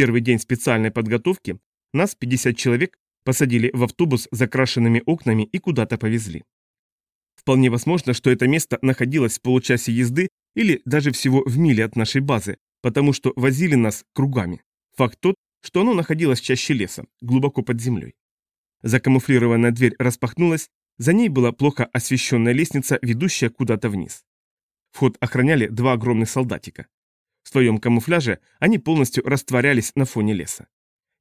первый день специальной подготовки нас, 50 человек, посадили в автобус с закрашенными окнами и куда-то повезли. Вполне возможно, что это место находилось в получасе езды или даже всего в миле от нашей базы, потому что возили нас кругами. Факт тот, что оно находилось чаще леса, глубоко под землей. Закамуфлированная дверь распахнулась, за ней была плохо освещенная лестница, ведущая куда-то вниз. Вход охраняли два огромных солдатика. В своем камуфляже они полностью растворялись на фоне леса.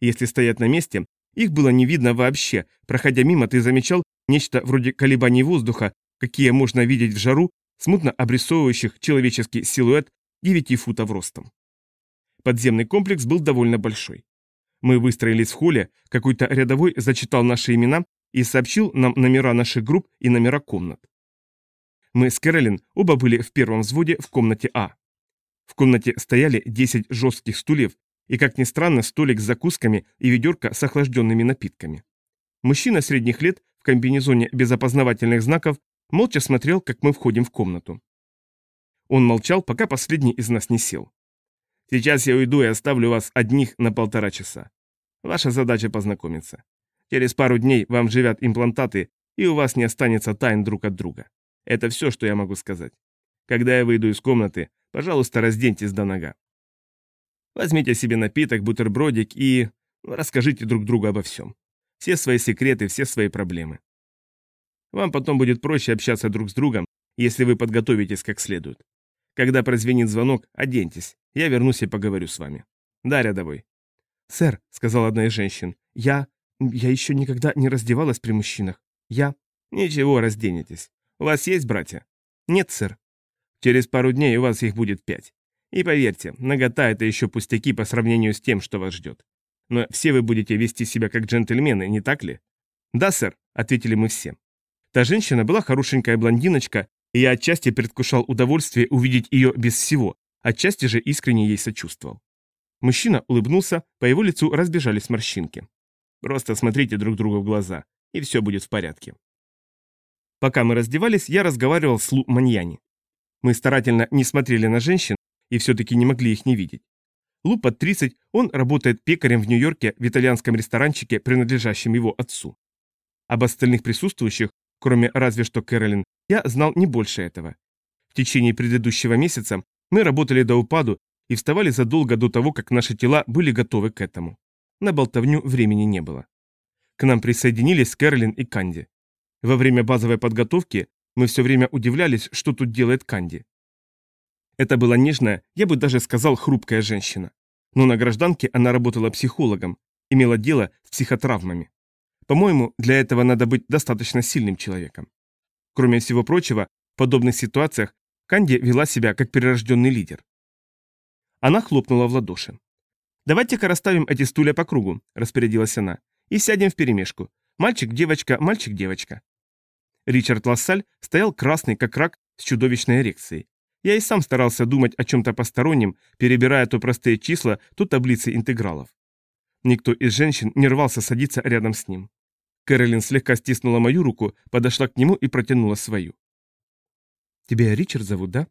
Если стоять на месте, их было не видно вообще, проходя мимо ты замечал нечто вроде колебаний воздуха, какие можно видеть в жару, смутно обрисовывающих человеческий силуэт 9 футов ростом. Подземный комплекс был довольно большой. Мы выстроились в холле, какой-то рядовой зачитал наши имена и сообщил нам номера наших групп и номера комнат. Мы с Кэролин оба были в первом взводе в комнате А. В комнате стояли 10 жестких стульев и, как ни странно, столик с закусками и ведерко с охлажденными напитками. Мужчина средних лет в комбинезоне без опознавательных знаков молча смотрел, как мы входим в комнату. Он молчал, пока последний из нас не сел. «Сейчас я уйду и оставлю вас одних на полтора часа. Ваша задача познакомиться. Через пару дней вам живят имплантаты, и у вас не останется тайн друг от друга. Это все, что я могу сказать. Когда я выйду из комнаты, пожалуйста, разденьтесь до нога. Возьмите себе напиток, бутербродик и... расскажите друг другу обо всем. Все свои секреты, все свои проблемы. Вам потом будет проще общаться друг с другом, если вы подготовитесь как следует. Когда прозвенит звонок, оденьтесь. Я вернусь и поговорю с вами. Да, рядовой. Сэр, сказала одна из женщин, я... я еще никогда не раздевалась при мужчинах. Я... Ничего, разденетесь. У вас есть братья? Нет, сэр. Через пару дней у вас их будет пять. И поверьте, нагота это еще пустяки по сравнению с тем, что вас ждет. Но все вы будете вести себя как джентльмены, не так ли? Да, сэр, ответили мы все. Та женщина была хорошенькая блондиночка, и я отчасти предвкушал удовольствие увидеть ее без всего, отчасти же искренне ей сочувствовал. Мужчина улыбнулся, по его лицу разбежались морщинки. Просто смотрите друг другу в глаза, и все будет в порядке. Пока мы раздевались, я разговаривал с Лу Маньяни. Мы старательно не смотрели на женщин и все-таки не могли их не видеть. Лу под 30, он работает пекарем в Нью-Йорке в итальянском ресторанчике, принадлежащем его отцу. Об остальных присутствующих, кроме разве что Кэролин, я знал не больше этого. В течение предыдущего месяца мы работали до упаду и вставали задолго до того, как наши тела были готовы к этому. На болтовню времени не было. К нам присоединились Кэролин и Канди. Во время базовой подготовки мы все время удивлялись, что тут делает Канди. Это была нежная, я бы даже сказал, хрупкая женщина. Но на гражданке она работала психологом, имела дело с психотравмами. По-моему, для этого надо быть достаточно сильным человеком. Кроме всего прочего, в подобных ситуациях Канди вела себя как перерожденный лидер. Она хлопнула в ладоши. «Давайте-ка расставим эти стулья по кругу», – распорядилась она, – «и сядем вперемешку. Мальчик, девочка, мальчик, девочка». Ричард Лассаль стоял красный, как рак, с чудовищной эрекцией. Я и сам старался думать о чем-то постороннем, перебирая то простые числа, то таблицы интегралов. Никто из женщин не рвался садиться рядом с ним. Кэролин слегка стиснула мою руку, подошла к нему и протянула свою. «Тебя Ричард зовут, да?»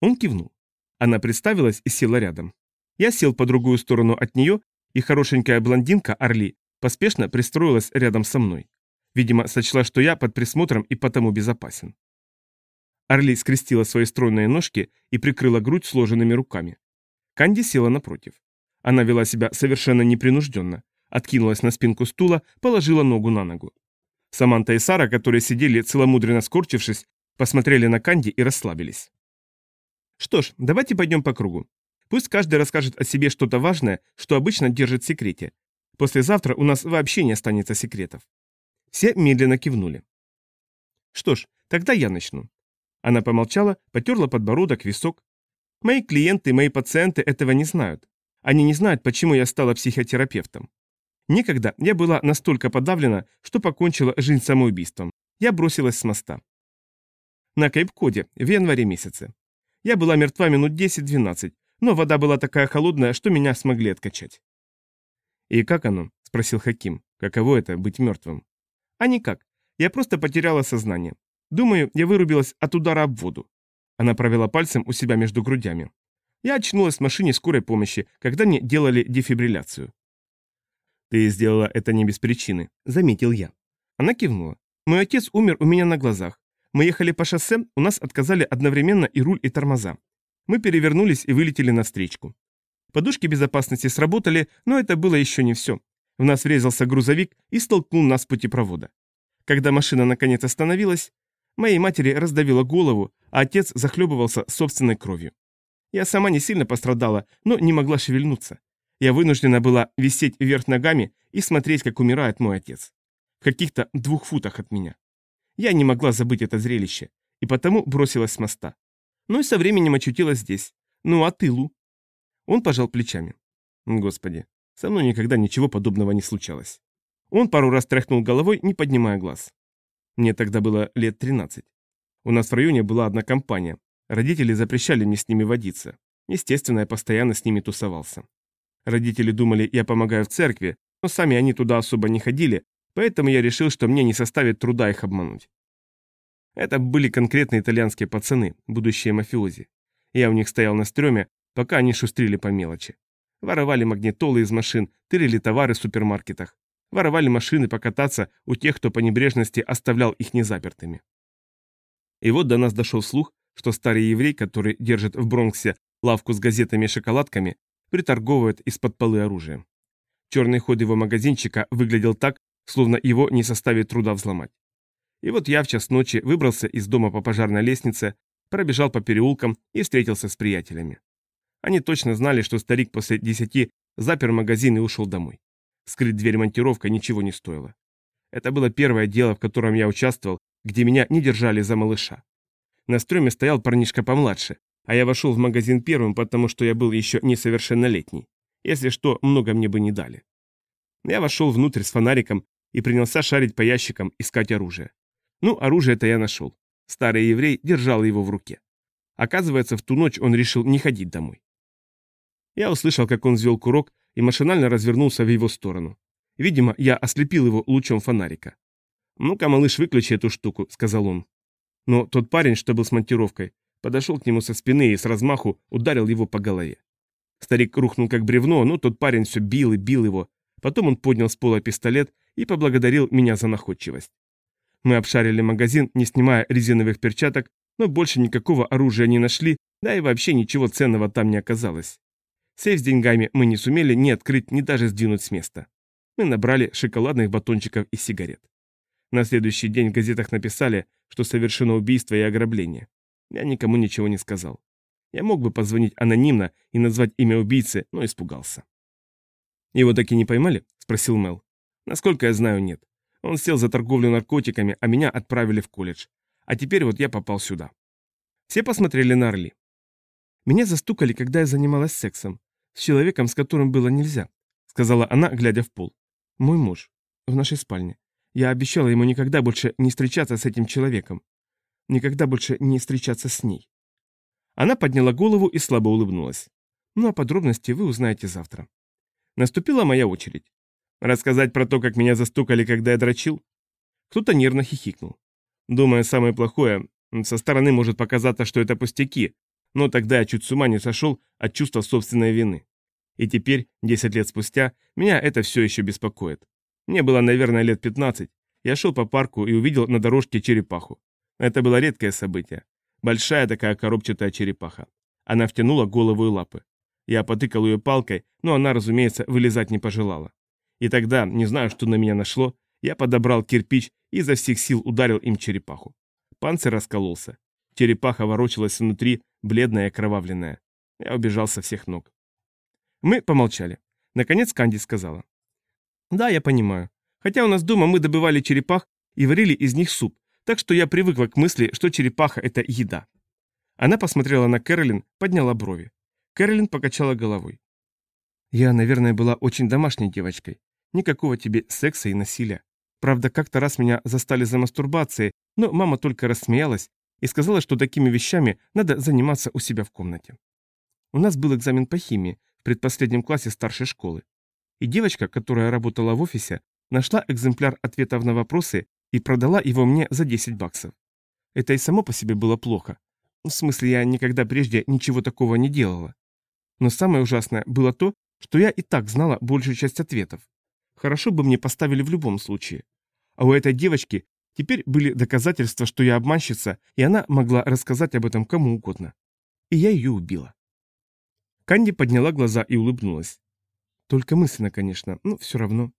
Он кивнул. Она представилась и села рядом. Я сел по другую сторону от нее, и хорошенькая блондинка Орли поспешно пристроилась рядом со мной. Видимо, сочла, что я под присмотром и потому безопасен. Орли скрестила свои стройные ножки и прикрыла грудь сложенными руками. Канди села напротив. Она вела себя совершенно непринужденно, откинулась на спинку стула, положила ногу на ногу. Саманта и Сара, которые сидели целомудренно скорчившись, посмотрели на Канди и расслабились. Что ж, давайте пойдем по кругу. Пусть каждый расскажет о себе что-то важное, что обычно держит в секрете. Послезавтра у нас вообще не останется секретов. Все медленно кивнули. Что ж, тогда я начну. Она помолчала, потерла подбородок, висок. Мои клиенты, мои пациенты этого не знают. Они не знают, почему я стала психотерапевтом. Некогда я была настолько подавлена, что покончила жизнь самоубийством. Я бросилась с моста. На Кейп-Коде, в январе месяце. Я была мертва минут 10-12, но вода была такая холодная, что меня смогли откачать. «И как оно?» – спросил Хаким. «Каково это – быть мертвым?» «А никак. Я просто потеряла сознание. Думаю, я вырубилась от удара об воду. Она провела пальцем у себя между грудями. Я очнулась в машине скорой помощи, когда мне делали дефибрилляцию. «Ты сделала это не без причины», — заметил я. Она кивнула. «Мой отец умер у меня на глазах. Мы ехали по шоссе, у нас отказали одновременно и руль, и тормоза. Мы перевернулись и вылетели на встречку. Подушки безопасности сработали, но это было еще не все. В нас врезался грузовик и столкнул нас с путепровода. Когда машина наконец остановилась, моей матери раздавила голову, а отец захлебывался собственной кровью. Я сама не сильно пострадала, но не могла шевельнуться. Я вынуждена была висеть вверх ногами и смотреть, как умирает мой отец. В каких-то двух футах от меня. Я не могла забыть это зрелище, и потому бросилась с моста. Ну и со временем очутилась здесь. Ну а ты, Лу? Он пожал плечами. Господи, со мной никогда ничего подобного не случалось. Он пару раз тряхнул головой, не поднимая глаз. Мне тогда было лет 13. У нас в районе была одна компания. Родители запрещали мне с ними водиться. Естественно, я постоянно с ними тусовался. Родители думали, я помогаю в церкви, но сами они туда особо не ходили, поэтому я решил, что мне не составит труда их обмануть. Это были конкретные итальянские пацаны, будущие мафиози. Я у них стоял на стреме, пока они шустрили по мелочи. Воровали магнитолы из машин, тырили товары в супермаркетах. Воровали машины покататься у тех, кто по небрежности оставлял их незапертыми. И вот до нас дошел слух, что старый еврей, который держит в Бронксе лавку с газетами и шоколадками, приторговывает из-под полы оружием. Черный ход его магазинчика выглядел так, словно его не составит труда взломать. И вот я в час ночи выбрался из дома по пожарной лестнице, пробежал по переулкам и встретился с приятелями. Они точно знали, что старик после десяти запер магазин и ушел домой. Скрыть дверь монтировка ничего не стоило. Это было первое дело, в котором я участвовал, где меня не держали за малыша. На стреме стоял парнишка помладше, а я вошел в магазин первым, потому что я был еще несовершеннолетний. Если что, много мне бы не дали. Я вошел внутрь с фонариком и принялся шарить по ящикам, искать оружие. Ну, оружие-то я нашел. Старый еврей держал его в руке. Оказывается, в ту ночь он решил не ходить домой. Я услышал, как он взвел курок и машинально развернулся в его сторону. Видимо, я ослепил его лучом фонарика. «Ну-ка, малыш, выключи эту штуку», — сказал он. Но тот парень, что был с монтировкой, подошел к нему со спины и с размаху ударил его по голове. Старик рухнул как бревно, но тот парень все бил и бил его. Потом он поднял с пола пистолет и поблагодарил меня за находчивость. Мы обшарили магазин, не снимая резиновых перчаток, но больше никакого оружия не нашли, да и вообще ничего ценного там не оказалось. Сейф с деньгами мы не сумели ни открыть, ни даже сдвинуть с места. Мы набрали шоколадных батончиков и сигарет. На следующий день в газетах написали, что совершено убийство и ограбление. Я никому ничего не сказал. Я мог бы позвонить анонимно и назвать имя убийцы, но испугался. «Его так и не поймали?» – спросил Мел. «Насколько я знаю, нет. Он сел за торговлю наркотиками, а меня отправили в колледж. А теперь вот я попал сюда». Все посмотрели на Орли. Меня застукали, когда я занималась сексом. С человеком, с которым было нельзя, сказала она, глядя в пол. Мой муж. В нашей спальне. Я обещала ему никогда больше не встречаться с этим человеком. Никогда больше не встречаться с ней. Она подняла голову и слабо улыбнулась. Ну а подробности вы узнаете завтра. Наступила моя очередь. Рассказать про то, как меня застукали, когда я дрочил? Кто-то нервно хихикнул. Думаю, самое плохое, со стороны может показаться, что это пустяки, но тогда я чуть с ума не сошел от чувства собственной вины. И теперь, 10 лет спустя, меня это все еще беспокоит. Мне было, наверное, лет 15. Я шел по парку и увидел на дорожке черепаху. Это было редкое событие. Большая такая коробчатая черепаха. Она втянула голову и лапы. Я потыкал ее палкой, но она, разумеется, вылезать не пожелала. И тогда, не знаю, что на меня нашло, я подобрал кирпич и изо всех сил ударил им черепаху. Панцирь раскололся. Черепаха ворочалась внутри, бледная и окровавленная. Я убежал со всех ног. Мы помолчали. Наконец Канди сказала. «Да, я понимаю. Хотя у нас дома мы добывали черепах и варили из них суп, так что я привыкла к мысли, что черепаха – это еда». Она посмотрела на Кэролин, подняла брови. Кэролин покачала головой. «Я, наверное, была очень домашней девочкой. Никакого тебе секса и насилия. Правда, как-то раз меня застали за мастурбацией, но мама только рассмеялась и сказала, что такими вещами надо заниматься у себя в комнате. У нас был экзамен по химии в предпоследнем классе старшей школы. И девочка, которая работала в офисе, нашла экземпляр ответов на вопросы и продала его мне за 10 баксов. Это и само по себе было плохо. В смысле, я никогда прежде ничего такого не делала. Но самое ужасное было то, что я и так знала большую часть ответов. Хорошо бы мне поставили в любом случае. А у этой девочки теперь были доказательства, что я обманщица, и она могла рассказать об этом кому угодно. И я ее убила. Канди подняла глаза и улыбнулась. Только мысленно, конечно, но все равно.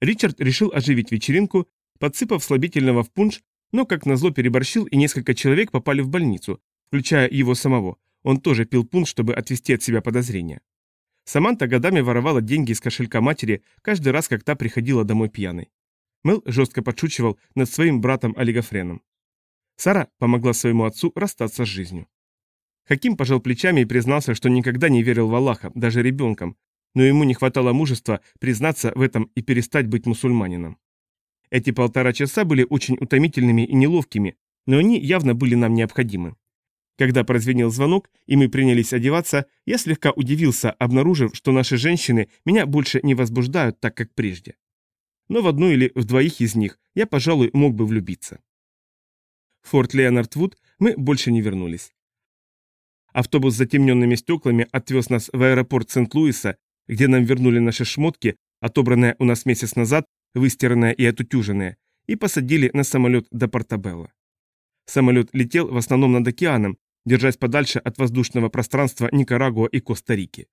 Ричард решил оживить вечеринку, подсыпав слабительного в пунш, но как назло переборщил, и несколько человек попали в больницу, включая его самого. Он тоже пил пунш, чтобы отвести от себя подозрения. Саманта годами воровала деньги из кошелька матери каждый раз, как та приходила домой пьяной. Мэл жестко подшучивал над своим братом Олигофреном. Сара помогла своему отцу расстаться с жизнью. Хаким пожал плечами и признался, что никогда не верил в Аллаха, даже ребенком, но ему не хватало мужества признаться в этом и перестать быть мусульманином. Эти полтора часа были очень утомительными и неловкими, но они явно были нам необходимы. Когда прозвенел звонок, и мы принялись одеваться, я слегка удивился, обнаружив, что наши женщины меня больше не возбуждают так, как прежде. Но в одну или в двоих из них я, пожалуй, мог бы влюбиться. В Форт Леонард Вуд мы больше не вернулись. Автобус с затемненными стеклами отвез нас в аэропорт Сент-Луиса, где нам вернули наши шмотки, отобранные у нас месяц назад, выстиранные и отутюженные, и посадили на самолет до Портабелла. Самолет летел в основном над океаном, держась подальше от воздушного пространства Никарагуа и Коста-Рики.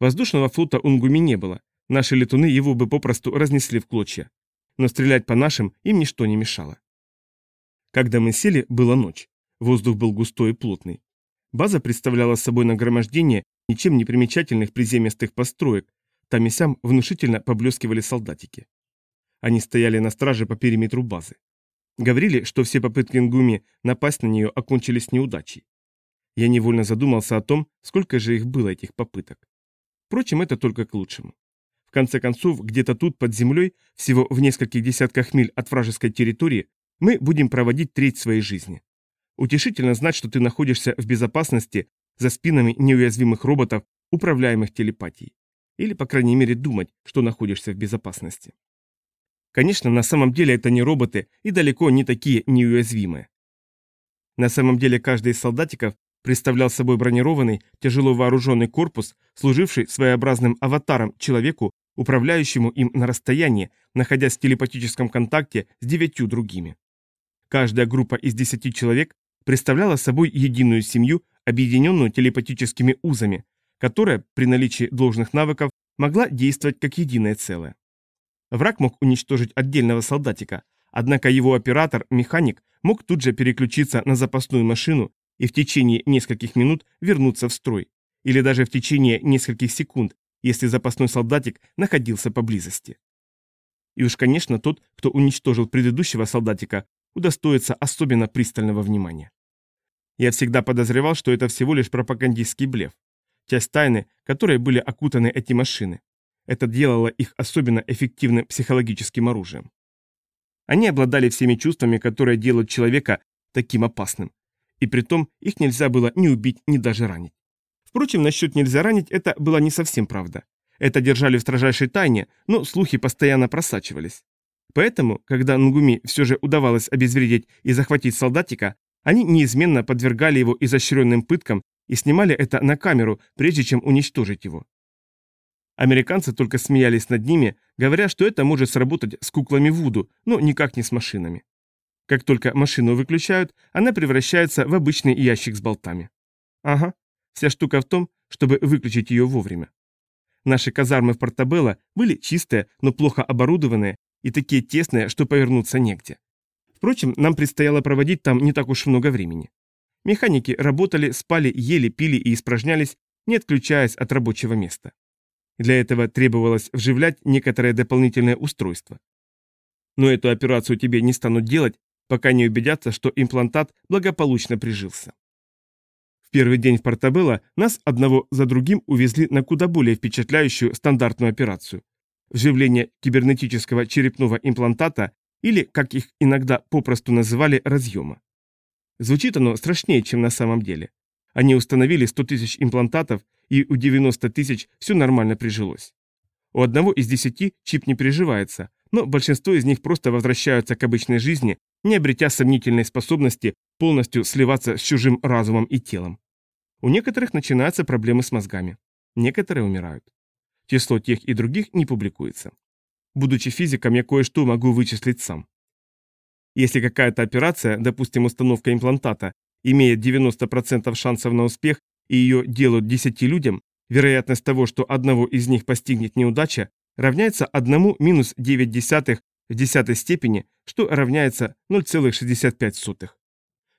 Воздушного флота Унгуми не было, наши летуны его бы попросту разнесли в клочья. Но стрелять по нашим им ничто не мешало. Когда мы сели, была ночь. Воздух был густой и плотный. База представляла собой нагромождение ничем не примечательных приземистых построек, там и сям внушительно поблескивали солдатики. Они стояли на страже по периметру базы. Говорили, что все попытки Нгуми напасть на нее окончились неудачей. Я невольно задумался о том, сколько же их было, этих попыток. Впрочем, это только к лучшему. Конце концов, где-то тут, под землей, всего в нескольких десятках миль от вражеской территории, мы будем проводить треть своей жизни. Утешительно знать, что ты находишься в безопасности за спинами неуязвимых роботов, управляемых телепатией. Или, по крайней мере, думать, что находишься в безопасности. Конечно, на самом деле это не роботы и далеко не такие неуязвимые. На самом деле каждый из солдатиков представлял собой бронированный, тяжело вооруженный корпус, служивший своеобразным аватаром человеку, управляющему им на расстоянии, находясь в телепатическом контакте с девятью другими. Каждая группа из десяти человек представляла собой единую семью, объединенную телепатическими узами, которая, при наличии должных навыков, могла действовать как единое целое. Враг мог уничтожить отдельного солдатика, однако его оператор, механик, мог тут же переключиться на запасную машину и в течение нескольких минут вернуться в строй, или даже в течение нескольких секунд, если запасной солдатик находился поблизости. И уж, конечно, тот, кто уничтожил предыдущего солдатика, удостоится особенно пристального внимания. Я всегда подозревал, что это всего лишь пропагандистский блеф, часть тайны, которой были окутаны эти машины. Это делало их особенно эффективным психологическим оружием. Они обладали всеми чувствами, которые делают человека таким опасным. И при том их нельзя было ни убить, ни даже ранить. Впрочем, насчет нельзя ранить это была не совсем правда. Это держали в строжайшей тайне, но слухи постоянно просачивались. Поэтому, когда Нгуми все же удавалось обезвредить и захватить солдатика, они неизменно подвергали его изощренным пыткам и снимали это на камеру, прежде чем уничтожить его. Американцы только смеялись над ними, говоря, что это может сработать с куклами Вуду, но никак не с машинами. Как только машину выключают, она превращается в обычный ящик с болтами. Ага, вся штука в том, чтобы выключить ее вовремя. Наши казармы в Портабелло были чистые, но плохо оборудованные и такие тесные, что повернуться негде. Впрочем, нам предстояло проводить там не так уж много времени. Механики работали, спали, ели, пили и испражнялись, не отключаясь от рабочего места. Для этого требовалось вживлять некоторое дополнительное устройство. Но эту операцию тебе не станут делать, пока не убедятся, что имплантат благополучно прижился. Первый день в Портабелло нас одного за другим увезли на куда более впечатляющую стандартную операцию. Вживление кибернетического черепного имплантата или, как их иногда попросту называли, разъема. Звучит оно страшнее, чем на самом деле. Они установили 100 тысяч имплантатов, и у 90 тысяч все нормально прижилось. У одного из десяти чип не приживается, но большинство из них просто возвращаются к обычной жизни, не обретя сомнительной способности полностью сливаться с чужим разумом и телом. У некоторых начинаются проблемы с мозгами. Некоторые умирают. Число тех и других не публикуется. Будучи физиком, я кое-что могу вычислить сам. Если какая-то операция, допустим, установка имплантата, имеет 90% шансов на успех и ее делают 10 людям, вероятность того, что одного из них постигнет неудача, равняется 1 минус 9 десятых в десятой степени, что равняется 0,65.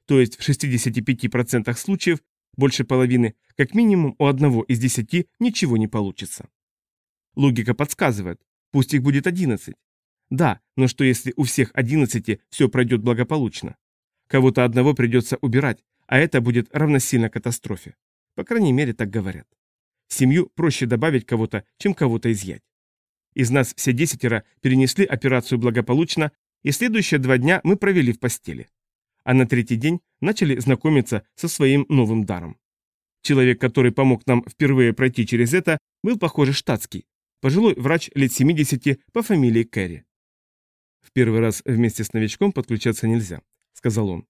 То есть в 65% случаев, больше половины, как минимум у одного из десяти ничего не получится. Логика подсказывает, пусть их будет 11. Да, но что если у всех 11 все пройдет благополучно? Кого-то одного придется убирать, а это будет равносильно катастрофе. По крайней мере, так говорят. В семью проще добавить кого-то, чем кого-то изъять. Из нас все десятеро перенесли операцию благополучно, и следующие два дня мы провели в постели. А на третий день начали знакомиться со своим новым даром. Человек, который помог нам впервые пройти через это, был, похоже, штатский. Пожилой врач лет 70 по фамилии Кэрри. «В первый раз вместе с новичком подключаться нельзя», — сказал он.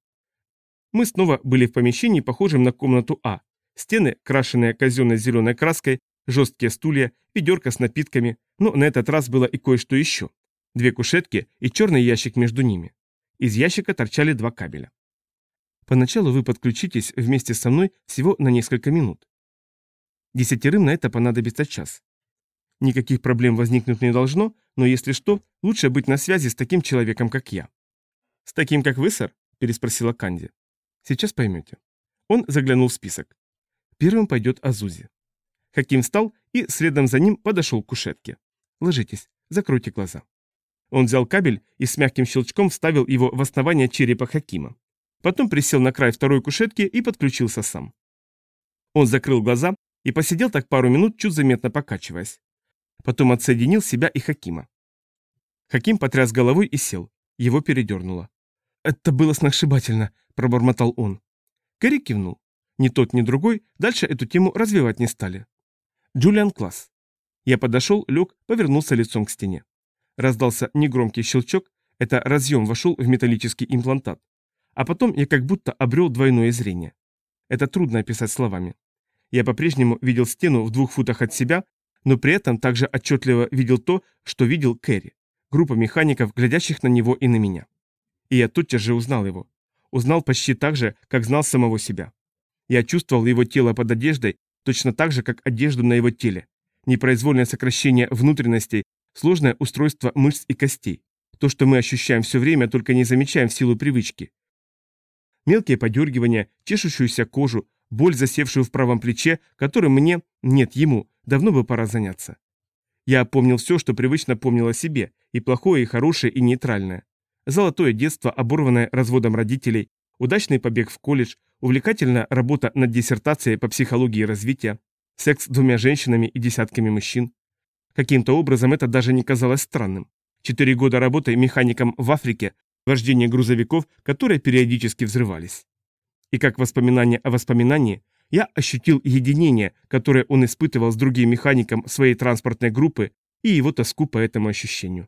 Мы снова были в помещении, похожем на комнату А. Стены, крашенные казенной зеленой краской, жесткие стулья, ведерко с напитками, но на этот раз было и кое-что еще. Две кушетки и черный ящик между ними. Из ящика торчали два кабеля. Поначалу вы подключитесь вместе со мной всего на несколько минут. Десятерым на это понадобится час. Никаких проблем возникнуть не должно, но если что, лучше быть на связи с таким человеком, как я. «С таким, как вы, сэр?» – переспросила Канди. «Сейчас поймете». Он заглянул в список. Первым пойдет Азузи. Хаким встал и следом за ним подошел к кушетке. Ложитесь, закройте глаза. Он взял кабель и с мягким щелчком вставил его в основание черепа Хакима. Потом присел на край второй кушетки и подключился сам. Он закрыл глаза и посидел так пару минут, чуть заметно покачиваясь. Потом отсоединил себя и Хакима. Хаким потряс головой и сел. Его передернуло. «Это было сногсшибательно», — пробормотал он. Кэрри кивнул. Ни тот, ни другой дальше эту тему развивать не стали. Джулиан Класс. Я подошел, лег, повернулся лицом к стене. Раздался негромкий щелчок, это разъем вошел в металлический имплантат. А потом я как будто обрел двойное зрение. Это трудно описать словами. Я по-прежнему видел стену в двух футах от себя, но при этом также отчетливо видел то, что видел Кэрри, группа механиков, глядящих на него и на меня. И я тотчас же узнал его. Узнал почти так же, как знал самого себя. Я чувствовал его тело под одеждой точно так же, как одежду на его теле. Непроизвольное сокращение внутренностей, сложное устройство мышц и костей. То, что мы ощущаем все время, только не замечаем в силу привычки. Мелкие подергивания, чешущуюся кожу, боль, засевшую в правом плече, которым мне, нет, ему, давно бы пора заняться. Я помнил все, что привычно помнил о себе, и плохое, и хорошее, и нейтральное. Золотое детство, оборванное разводом родителей, удачный побег в колледж, увлекательная работа над диссертацией по психологии развития, секс с двумя женщинами и десятками мужчин. Каким-то образом это даже не казалось странным. Четыре года работы механиком в Африке, вождение грузовиков, которые периодически взрывались. И как воспоминание о воспоминании, я ощутил единение, которое он испытывал с другим механиком своей транспортной группы и его тоску по этому ощущению.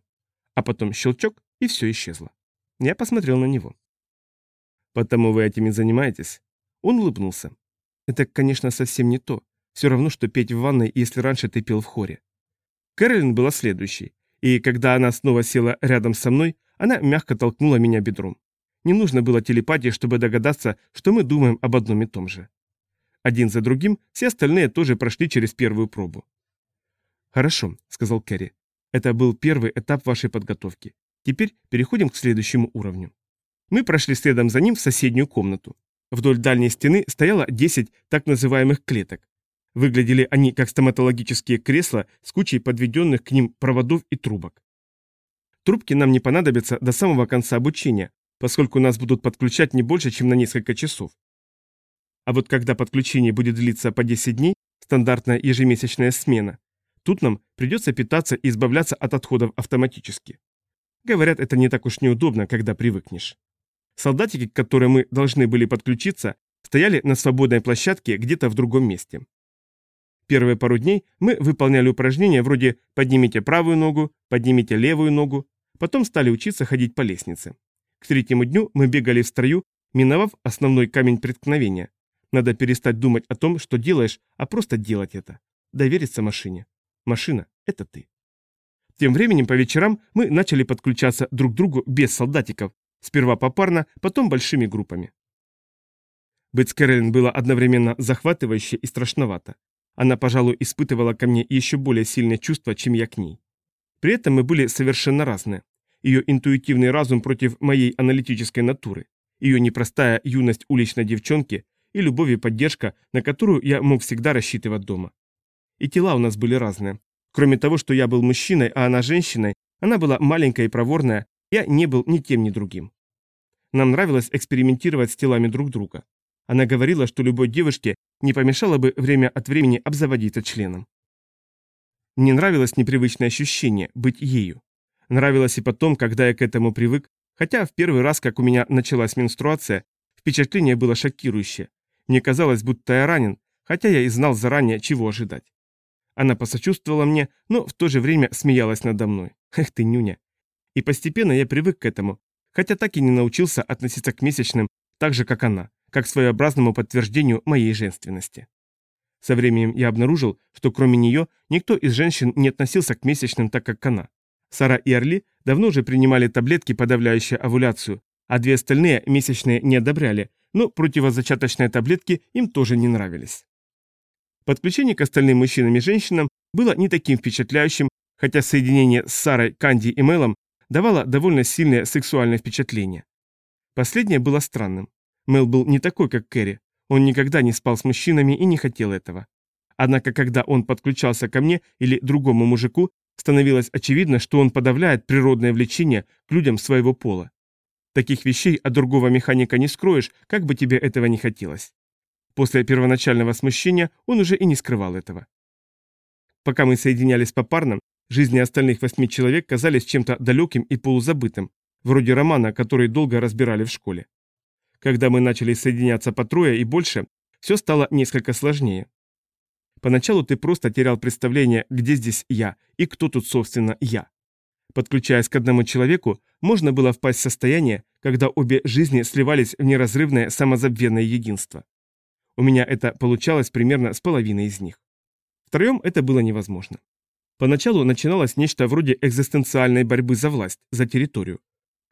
А потом щелчок, и все исчезло. Я посмотрел на него. «Потому вы этими занимаетесь?» Он улыбнулся. «Это, конечно, совсем не то. Все равно, что петь в ванной, если раньше ты пел в хоре». Кэролин была следующей, и когда она снова села рядом со мной, она мягко толкнула меня бедром. Не нужно было телепатии, чтобы догадаться, что мы думаем об одном и том же. Один за другим все остальные тоже прошли через первую пробу. «Хорошо», — сказал Кэрри. «Это был первый этап вашей подготовки. Теперь переходим к следующему уровню». Мы прошли следом за ним в соседнюю комнату. Вдоль дальней стены стояло 10 так называемых клеток. Выглядели они как стоматологические кресла с кучей подведенных к ним проводов и трубок. Трубки нам не понадобятся до самого конца обучения, поскольку нас будут подключать не больше, чем на несколько часов. А вот когда подключение будет длиться по 10 дней, стандартная ежемесячная смена, тут нам придется питаться и избавляться от отходов автоматически. Говорят, это не так уж неудобно, когда привыкнешь. Солдатики, к которым мы должны были подключиться, стояли на свободной площадке где-то в другом месте. Первые пару дней мы выполняли упражнения вроде «поднимите правую ногу», «поднимите левую ногу», потом стали учиться ходить по лестнице. К третьему дню мы бегали в строю, миновав основной камень преткновения. Надо перестать думать о том, что делаешь, а просто делать это. Довериться машине. Машина – это ты. Тем временем по вечерам мы начали подключаться друг к другу без солдатиков, сперва попарно, потом большими группами. Быть с Кэролин было одновременно захватывающе и страшновато. Она, пожалуй, испытывала ко мне еще более сильное чувство, чем я к ней. При этом мы были совершенно разные. Ее интуитивный разум против моей аналитической натуры, ее непростая юность уличной девчонки и любовь и поддержка, на которую я мог всегда рассчитывать дома. И тела у нас были разные. Кроме того, что я был мужчиной, а она женщиной, она была маленькая и проворная, я не был ни тем, ни другим. Нам нравилось экспериментировать с телами друг друга. Она говорила, что любой девушке не помешало бы время от времени обзаводиться членом. Мне нравилось непривычное ощущение быть ею. Нравилось и потом, когда я к этому привык, хотя в первый раз, как у меня началась менструация, впечатление было шокирующее. Мне казалось, будто я ранен, хотя я и знал заранее, чего ожидать. Она посочувствовала мне, но в то же время смеялась надо мной. Эх ты, нюня. И постепенно я привык к этому, хотя так и не научился относиться к месячным так же, как она, как к своеобразному подтверждению моей женственности. Со временем я обнаружил, что кроме нее никто из женщин не относился к месячным так, как она. Сара и Орли давно уже принимали таблетки, подавляющие овуляцию, а две остальные месячные не одобряли, но противозачаточные таблетки им тоже не нравились. Подключение к остальным мужчинам и женщинам было не таким впечатляющим, хотя соединение с Сарой, Канди и Мелом давало довольно сильное сексуальное впечатление. Последнее было странным. Мел был не такой, как Кэрри. Он никогда не спал с мужчинами и не хотел этого. Однако, когда он подключался ко мне или другому мужику, становилось очевидно, что он подавляет природное влечение к людям своего пола. Таких вещей от другого механика не скроешь, как бы тебе этого не хотелось. После первоначального смущения он уже и не скрывал этого. Пока мы соединялись попарно, жизни остальных восьми человек казались чем-то далеким и полузабытым, вроде романа, который долго разбирали в школе. Когда мы начали соединяться по трое и больше, все стало несколько сложнее. Поначалу ты просто терял представление, где здесь я и кто тут, собственно, я. Подключаясь к одному человеку, можно было впасть в состояние, когда обе жизни сливались в неразрывное самозабвенное единство. У меня это получалось примерно с половиной из них. Втроем это было невозможно. Поначалу начиналось нечто вроде экзистенциальной борьбы за власть, за территорию.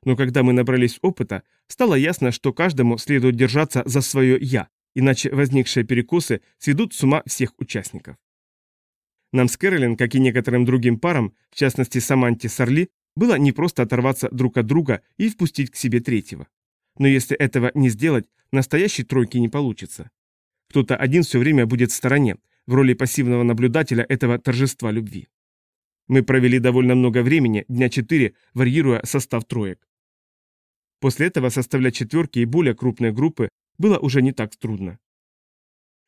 Но когда мы набрались опыта, стало ясно, что каждому следует держаться за свое «я», иначе возникшие перекосы сведут с ума всех участников. Нам с Кэролин, как и некоторым другим парам, в частности Саманте с Орли, было не просто оторваться друг от друга и впустить к себе третьего. Но если этого не сделать, настоящей тройки не получится. Кто-то один все время будет в стороне, в роли пассивного наблюдателя этого торжества любви. Мы провели довольно много времени, дня четыре, варьируя состав троек. После этого составлять четверки и более крупные группы было уже не так трудно.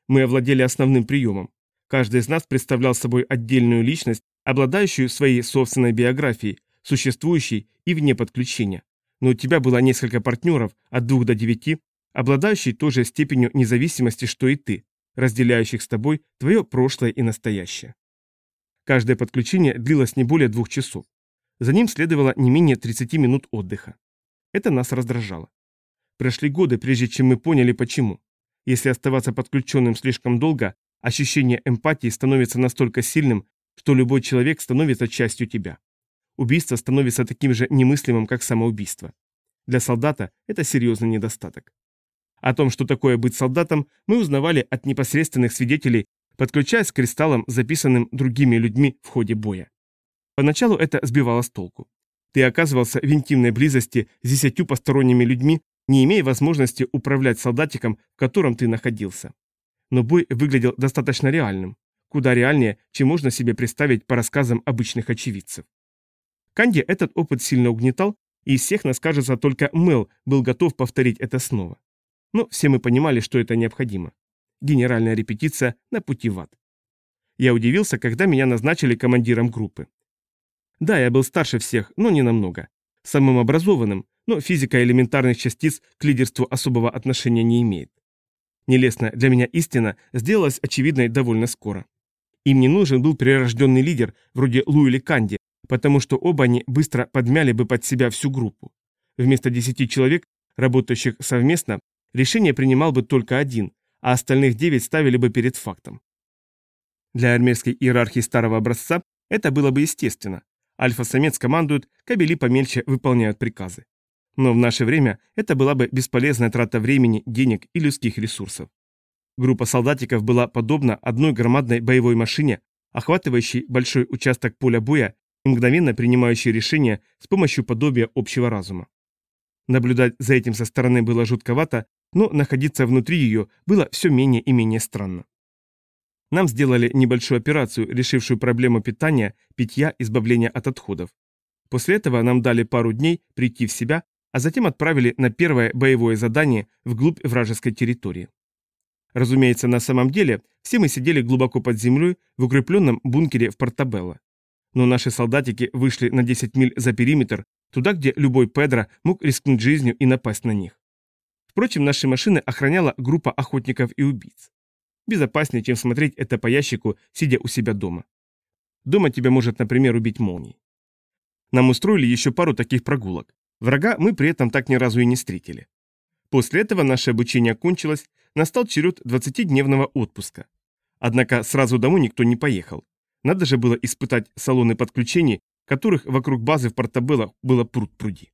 Мы овладели основным приемом. Каждый из нас представлял собой отдельную личность, обладающую своей собственной биографией, существующей и вне подключения. Но у тебя было несколько партнеров от двух до девяти, обладающих той же степенью независимости, что и ты, разделяющих с тобой твое прошлое и настоящее. Каждое подключение длилось не более двух часов. За ним следовало не менее 30 минут отдыха. Это нас раздражало. Прошли годы, прежде чем мы поняли, почему. Если оставаться подключенным слишком долго, ощущение эмпатии становится настолько сильным, что любой человек становится частью тебя. Убийство становится таким же немыслимым, как самоубийство. Для солдата это серьезный недостаток. О том, что такое быть солдатом, мы узнавали от непосредственных свидетелей, подключаясь к кристаллам, записанным другими людьми в ходе боя. Поначалу это сбивало с толку. Ты оказывался в интимной близости с десятью посторонними людьми, не имея возможности управлять солдатиком, в котором ты находился. Но бой выглядел достаточно реальным, куда реальнее, чем можно себе представить по рассказам обычных очевидцев. Канди этот опыт сильно угнетал, и из всех нас, кажется, только Мел был готов повторить это снова. Но все мы понимали, что это необходимо. Генеральная репетиция на пути в ад. Я удивился, когда меня назначили командиром группы. Да, я был старше всех, но не намного. Самым образованным, но физика элементарных частиц к лидерству особого отношения не имеет. Нелестная для меня истина сделалась очевидной довольно скоро. Им не нужен был прирожденный лидер, вроде Лу или Канди, потому что оба они быстро подмяли бы под себя всю группу. Вместо десяти человек, работающих совместно, Решение принимал бы только один, а остальных 9 ставили бы перед фактом. Для армейской иерархии старого образца это было бы естественно. Альфа-самец командует, кабели помельче выполняют приказы. Но в наше время это была бы бесполезная трата времени, денег и людских ресурсов. Группа солдатиков была подобна одной громадной боевой машине, охватывающей большой участок поля боя и мгновенно принимающей решения с помощью подобия общего разума. Наблюдать за этим со стороны было жутковато, но находиться внутри ее было все менее и менее странно. Нам сделали небольшую операцию, решившую проблему питания, питья, избавления от отходов. После этого нам дали пару дней прийти в себя, а затем отправили на первое боевое задание вглубь вражеской территории. Разумеется, на самом деле все мы сидели глубоко под землей в укрепленном бункере в Портабелло. Но наши солдатики вышли на 10 миль за периметр, туда, где любой Педро мог рискнуть жизнью и напасть на них. Впрочем, наши машины охраняла группа охотников и убийц. Безопаснее, чем смотреть это по ящику, сидя у себя дома. Дома тебя может, например, убить молнией. Нам устроили еще пару таких прогулок. Врага мы при этом так ни разу и не встретили. После этого наше обучение кончилось, настал черед 20-дневного отпуска. Однако сразу домой никто не поехал. Надо же было испытать салоны подключений, которых вокруг базы в Портабелло было пруд-пруди.